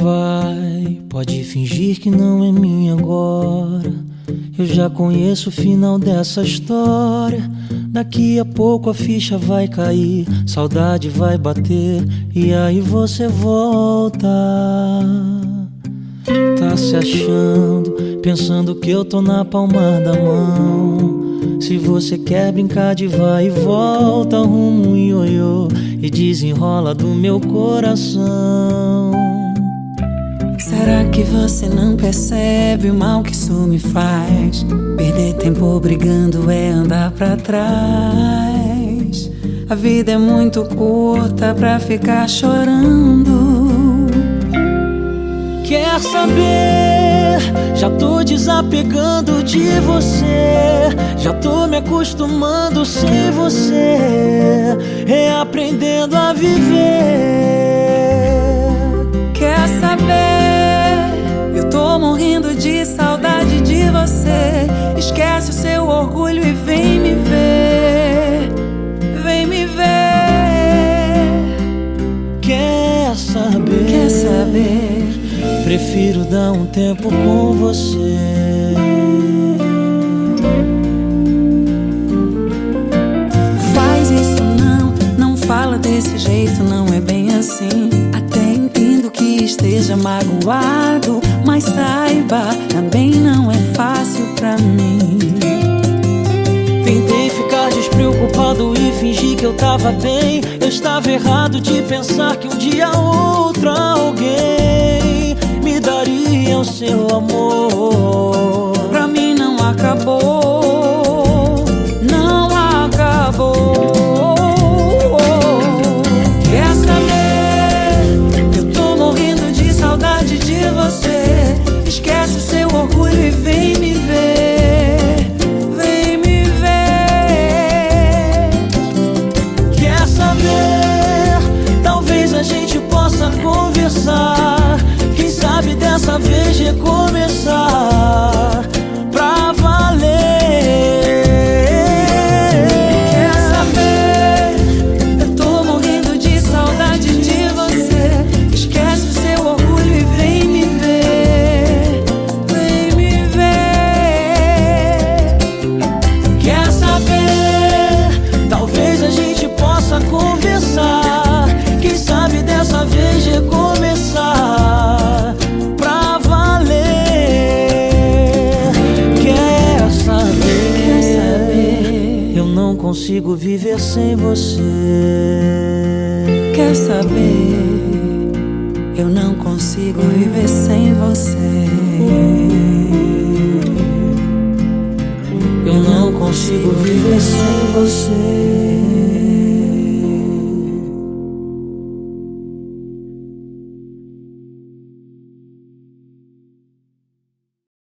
Vai, pode fingir que não é minha agora. Eu já conheço o final dessa história. Daqui a pouco a ficha vai cair, saudade vai bater e aí você volta. Tá se achando, pensando que eu tô na palma da mão. Se você quer brincar de vai e volta, arruma um ioiô e desenrola do meu coração. Será que você não percebe o mal que isso me faz? Perder tempo brigando é andar pra trás. A vida é muito curta pra ficar chorando. Quer saber? Já tô desapegando de você. Já tô me acostumando sem você. Reaprendendo a viver. Prefiro dar um tempo com você. Faz isso não, não fala desse jeito, não é bem assim. Até entendo que esteja magoado, mas saiba, também não é fácil pra mim. Tentei ficar despreocupado e fingir que eu tava bem. Eu estava errado de pensar que um dia outra alguém amor. Pra mim não acabou, não acabou. Quer saber? Eu tô morrendo de saudade de você. Esquece seu orgulho e vem me ver. Vem me ver. Quer saber? Talvez a gente possa conversar. Eu não consigo viver sem você. Quer saber? Eu não consigo viver sem você. Eu não consigo viver sem você.